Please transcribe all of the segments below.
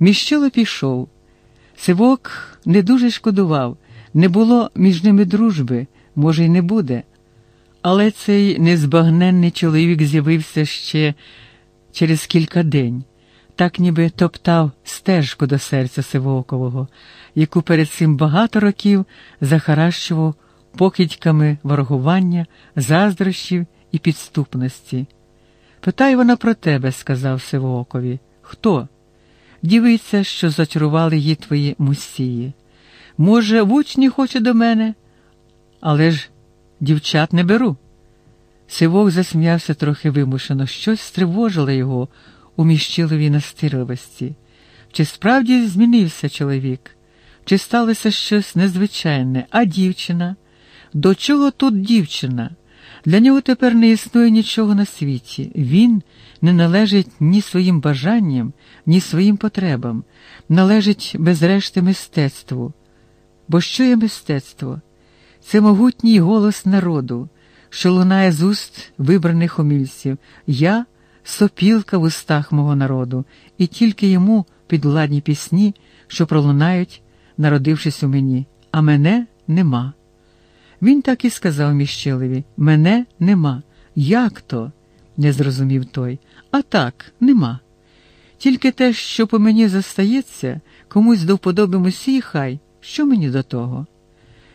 Міщило пішов. Сивок не дуже шкодував, не було між ними дружби, може, й не буде. Але цей незбагненний чоловік з'явився ще через кілька день, так ніби топтав стежку до серця Сивокового, яку перед цим багато років захаращував покидьками ворогування, заздрощів і підступності. Питай вона про тебе, сказав Сивоокові. Хто? Дівиця, що зачарували її твої мусії. Може, в учні хоче до мене, але ж дівчат не беру. Сивок засміявся трохи вимушено, щось стривожило його у міщиловій настирливості. Чи справді змінився чоловік, чи сталося щось незвичайне, а дівчина? До чого тут дівчина? Для нього тепер не існує нічого на світі. Він не належить ні своїм бажанням, ні своїм потребам, належить без решти мистецтву. Бо що є мистецтво? Це могутній голос народу, що лунає з уст вибраних умільців. Я сопілка в устах мого народу, і тільки йому підвладні пісні, що пролунають, народившись у мені, а мене нема. Він так і сказав Міщилові Мене нема. Як то? не зрозумів той. А так, нема. Тільки те, що по мені застається, комусь до вподоби мусі, хай, що мені до того?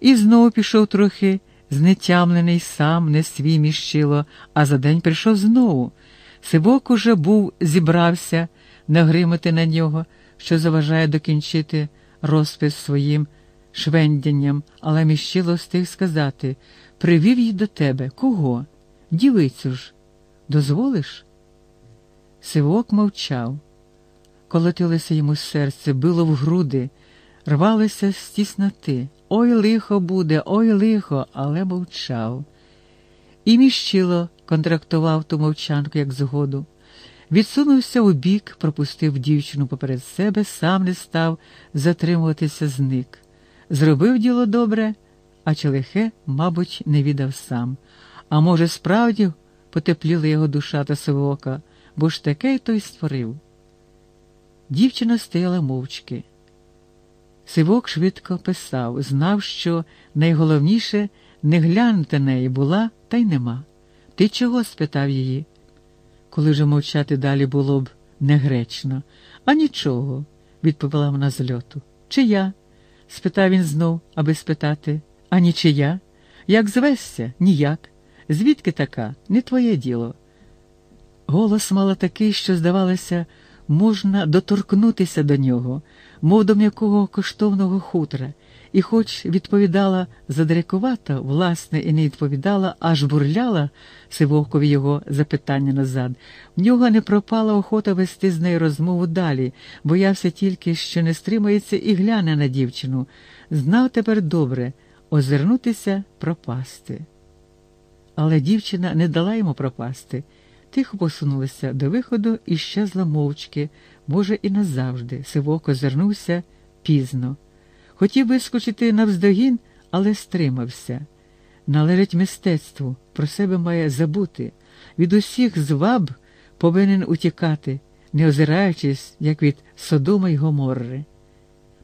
І знову пішов трохи знетямлений сам, не свій міщило, а за день прийшов знову. Сивок уже був, зібрався нагримати на нього, що заважає докінчити розпис своїм швендянням, але міщило встиг сказати привів її до тебе. Кого? Дівицю ж. Дозволиш? Сивок мовчав. Колотилося йому серце, било в груди, рвалося з тісноти. Ой лихо буде, ой лихо, але мовчав. І міщило контрактував ту мовчанку, як згоду. Відсунувся у бік, пропустив дівчину поперед себе, сам не став затримуватися зник. Зробив діло добре, а челихе, мабуть, не віддав сам. А може, справді потепліла його душа та совока, бо ж таке й той створив. Дівчина стояла мовчки. Сивок швидко писав, знав, що найголовніше не глянути неї була, та й нема. Ти чого? спитав її. Коли вже мовчати далі було б негречно. А нічого, відповіла вона з льоту. Чи я? Спитав він знов, аби спитати. А нічия? Як звешся? Ніяк. Звідки така? Не твоє діло. Голос мала такий, що, здавалося, можна доторкнутися до нього, мов до м'якого коштовного хутра, і, хоч відповідала задарякувато, власне, і не відповідала, аж бурляла Сивовкові його запитання назад, в нього не пропала охота вести з нею розмову далі, боявся тільки, що не стримається і гляне на дівчину. Знав тепер добре озирнутися, пропасти. Але дівчина не дала йому пропасти. Тихо посунулася до виходу і щезла мовчки, може, і назавжди. Сивок озирнувся пізно. Хотів вискочити навздогін, але стримався. Належить мистецтву, про себе має забути. Від усіх зваб повинен утікати, не озираючись, як від Содома й Гоморри.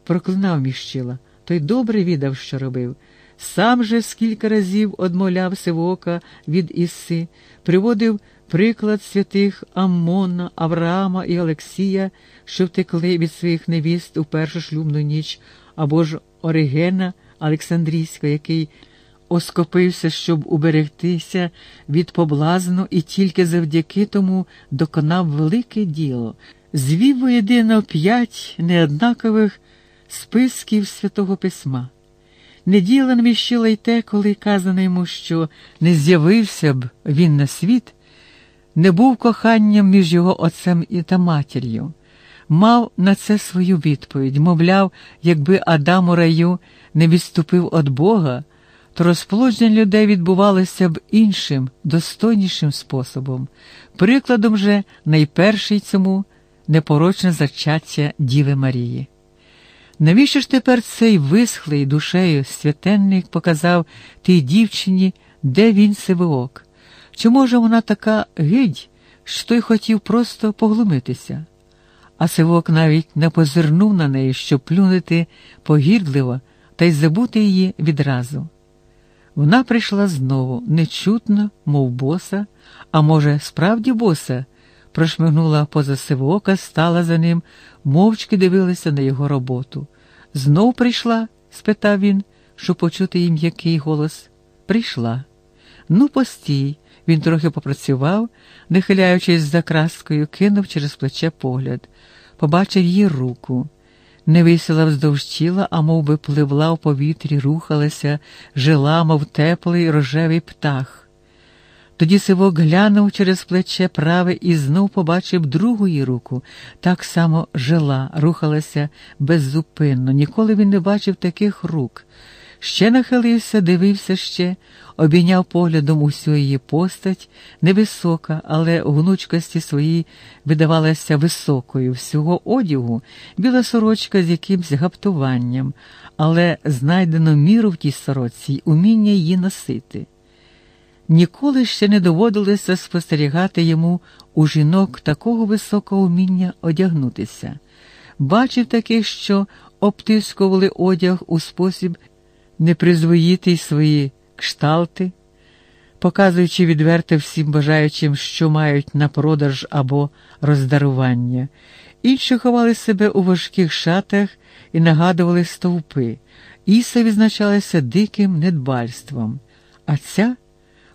Проклинав міщила, той добре віддав, що робив. Сам же скільки разів одмовляв Сивока від Іси, приводив приклад святих Аммона, Авраама і Олексія, що втекли від своїх невіст у першу шлюбну ніч, або ж Оригена Олександрійського, який оскопився, щоб уберегтися від поблазну і тільки завдяки тому доконав велике діло, звів воєдино п'ять неоднакових списків святого письма. Неділа наміщила й те, коли казано йому, що не з'явився б він на світ, не був коханням між його отцем і та матір'ю. Мав на це свою відповідь, мовляв, якби Адам у раю не відступив від Бога, то розплодження людей відбувалося б іншим, достойнішим способом. Прикладом же найперший цьому непорочне зачаття Діви Марії. Навіщо ж тепер цей висхлий душею святенник показав тій дівчині, де він сивоок? Чи може вона така гидь, що й хотів просто поглумитися? а сивок навіть не позирнув на неї, щоб плюнути погірдливо та й забути її відразу. Вона прийшла знову, нечутно, мов боса, а може, справді боса, прошмигнула поза сивока, стала за ним, мовчки дивилася на його роботу. Знов прийшла? спитав він, щоб почути їм який голос. Прийшла. Ну, постій. Він трохи попрацював, нахиляючись за краскою, кинув через плече погляд, побачив її руку. Не висіла вздовж тіла, а мов би пливла в повітрі, рухалася, жила, мов теплий рожевий птах. Тоді сивок глянув через плече праве і знов побачив другу її руку, так само жила, рухалася беззупинно. Ніколи він не бачив таких рук. Ще нахилився, дивився ще, обійняв поглядом усю її постать, невисока, але гнучкості своїй видавалася високою, всього одягу, біла сорочка з якимсь гаптуванням, але знайдено міру в тій сорочці й уміння її носити. Ніколи ще не доводилося спостерігати йому у жінок такого високого вміння одягнутися. Бачив таких, що обтискували одяг у спосіб непризвоїти свої кшталти, показуючи відверто всім бажаючим, що мають на продаж або роздарування. Інші ховали себе у важких шатах і нагадували стовпи. Іса відзначалася диким недбальством, а ця,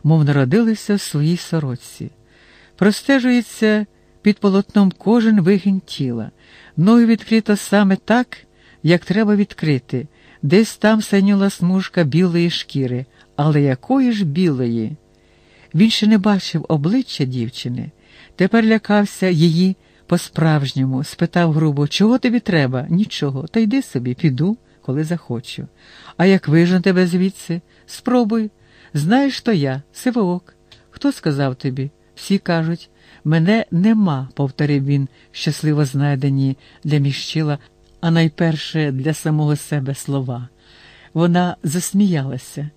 мов народилася в своїй сорочці. Простежується під полотном кожен вигін тіла, ноги відкрито саме так, як треба відкрити. Десь там синіла смужка білої шкіри, але якої ж білої? Він ще не бачив обличчя дівчини, тепер лякався її по-справжньому, спитав грубо, чого тобі треба? Нічого, та йди собі, піду, коли захочу. А як вижен тебе звідси? Спробуй. Знаєш, то я, сивоок. Хто сказав тобі? Всі кажуть, мене нема, повторив він, щасливо знайдені для міщила а найперше для самого себе слова. Вона засміялася.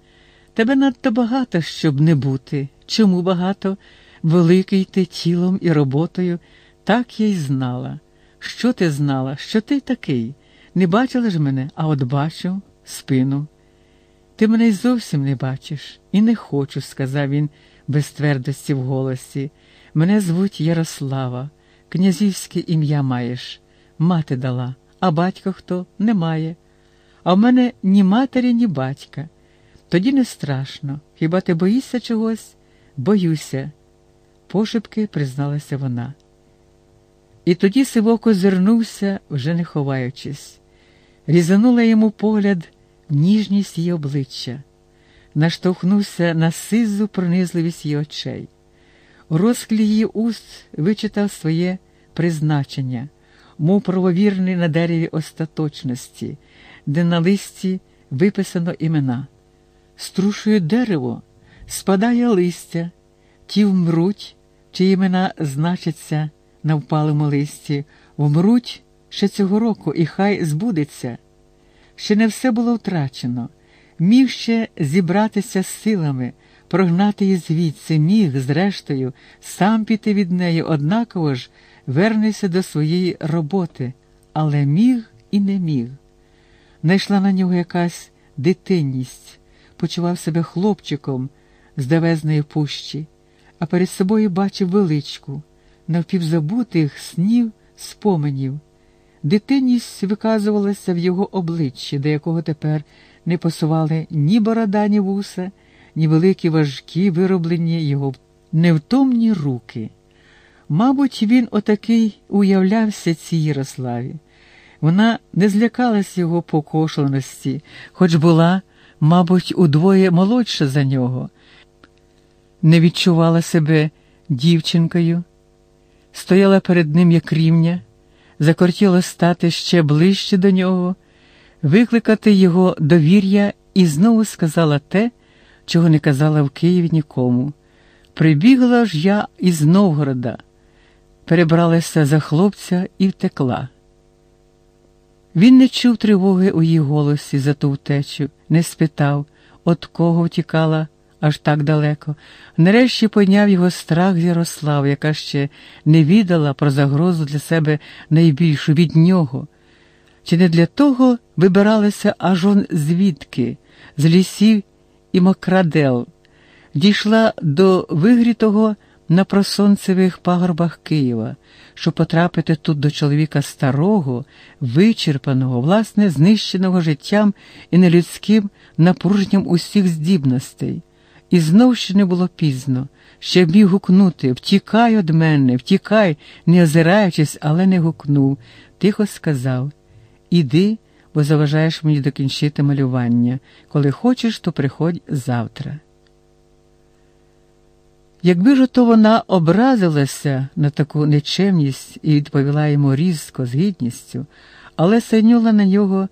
Тебе надто багато, щоб не бути. Чому багато? Великий ти тілом і роботою. Так я й знала. Що ти знала, що ти такий? Не бачила ж мене, а от бачу спину. Ти мене й зовсім не бачиш, і не хочу, сказав він без твердості в голосі. Мене звуть Ярослава, князівське ім'я маєш, мати дала. А батько хто немає. А в мене ні матері, ні батька. Тоді не страшно. Хіба ти боїшся чогось? Боюся, пошепки призналася вона. І тоді Сивок озирнувся, вже не ховаючись, різанула йому погляд ніжність її обличчя, наштовхнувся на сизу пронизливість її очей. У розклі її уст вичитав своє призначення мов правовірний на дереві остаточності, де на листі виписано імена. Струшує дерево, спадає листя, ті вмруть, чи імена значаться на впалому листі, вмруть ще цього року, і хай збудеться. Ще не все було втрачено, міг ще зібратися з силами, прогнати її звідси, міг, зрештою, сам піти від неї, однаково ж вернеться до своєї роботи, але міг і не міг. Найшла на нього якась дитинність, почував себе хлопчиком з давезної пущі, а перед собою бачив величку, навпівзабутих снів, споменів. Дитинність виказувалася в його обличчі, до якого тепер не посували ні борода, ні вуса, ні великі важкі вироблені його невтомні руки. Мабуть, він отакий уявлявся цій Ярославі. Вона не злякалась його покошленості, хоч була, мабуть, удвоє молодша за нього, не відчувала себе дівчинкою, стояла перед ним як рівня, закортіла стати ще ближче до нього, викликати його довір'я і знову сказала те, чого не казала в Києві нікому. Прибігла ж я із Новгорода перебралася за хлопця і втекла. Він не чув тривоги у її голосі за ту втечу, не спитав, от кого втікала, аж так далеко. Нарешті підняв його страх з Ярослава, яка ще не віддала про загрозу для себе найбільшу від нього. Чи не для того вибиралися аж он звідки, з лісів і мокрадел, дійшла до вигрітого на просонцевих пагорбах Києва, щоб потрапити тут до чоловіка старого, вичерпаного, власне, знищеного життям і нелюдським напруженням усіх здібностей. І знов ще не було пізно, ще міг гукнути Втікай од мене, втікай, не озираючись, але не гукнув. Тихо сказав Іди, бо заважаєш мені докінчити малювання. Коли хочеш, то приходь завтра. Якби ж то вона образилася на таку нечемність і відповіла йому різко, з гідністю, але сяйнула на нього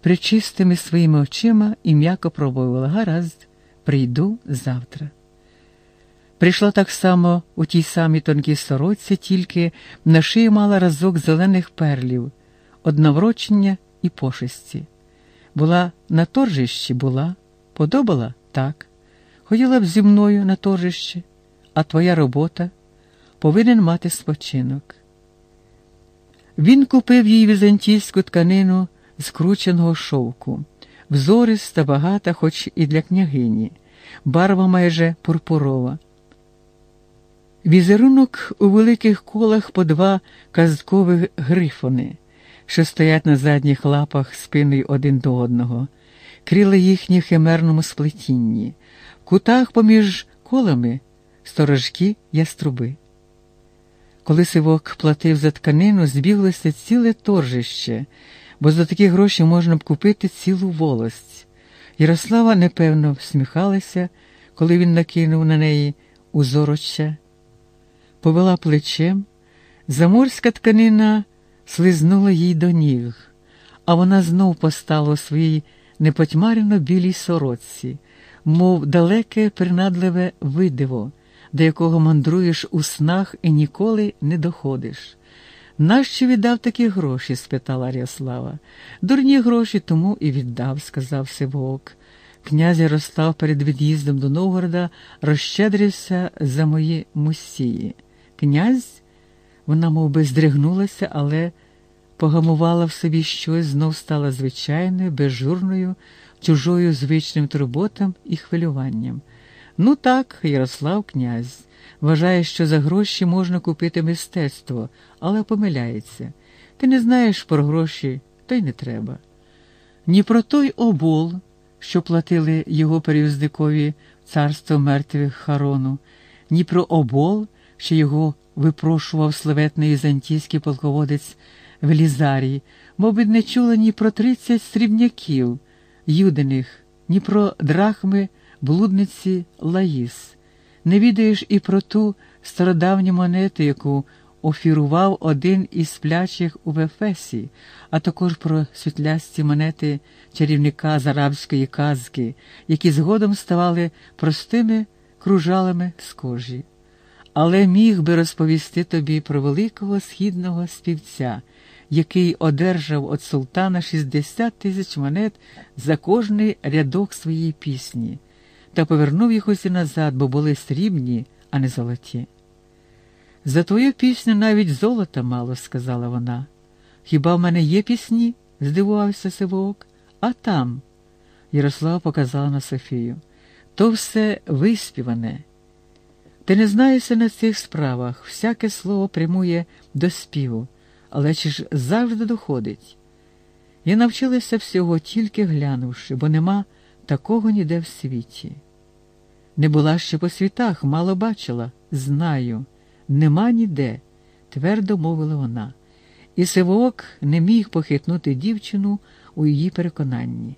причистими своїми очима і м'яко промовила гаразд, прийду завтра. Прийшла так само у тій самій тонкій сороці, тільки на шиї мала разок зелених перлів, одноврочення і пошесті. Була на торжищі, була, подобала так. Ходила б зі мною на торжище а твоя робота повинен мати спочинок. Він купив їй візантійську тканину скрученого шовку, взориста, багата, хоч і для княгині, барва майже пурпурова. Візерунок у великих колах по два казкових грифони, що стоять на задніх лапах спиною один до одного, кріли їхні в химерному сплетінні, в кутах поміж колами сторожки яструби. Коли сивок платив за тканину, збіглося ціле торжище, бо за такі гроші можна б купити цілу волость. Ярослава непевно всміхалася, коли він накинув на неї узороччя, повела плечем, заморська тканина слизнула їй до ніг, а вона знов постала у своїй непотьмарено білій сорочці, мов далеке принадливе видиво до якого мандруєш у снах і ніколи не доходиш. Нащо віддав такі гроші? спитала Ряслава. Дурні гроші тому і віддав, сказав Сивок. Князь Ярослав перед від'їздом до Новгорода розщедрився за мої мусії. Князь, вона мов би, здригнулася, але погамувала в собі щось, знов стала звичайною, безжурною, чужою звичним турботам і хвилюванням. Ну так, Ярослав князь, вважає, що за гроші можна купити мистецтво, але помиляється. Ти не знаєш про гроші, то й не треба. Ні про той обол, що платили його переюздикові царство мертвих Харону, ні про обол, що його випрошував славетний візантійський полководець Велізарій, мабуть, не чула ні про тридцять срібняків юдиних, ні про драхми блудниці Лаїс. Не відаєш і про ту стародавню монету, яку офірував один із сплячих у Вефесі, а також про світлясті монети чарівника з арабської казки, які згодом ставали простими кружалами з кожі. Але міг би розповісти тобі про великого східного співця, який одержав від султана 60 тисяч монет за кожний рядок своєї пісні та повернув їх усі назад, бо були срібні, а не золоті. За твою пісню навіть золота мало, сказала вона. Хіба в мене є пісні? здивувався Сивок. А там, Ярослава показала на Софію, то все виспіване. Ти не знаєшся на цих справах, всяке слово прямує до співу, але чи ж завжди доходить? Я навчилася всього тільки глянувши, бо нема такого ніде в світі. Не була ще по світах, мало бачила. Знаю, нема ніде, твердо мовила вона. І Сивок не міг похитнути дівчину у її переконанні.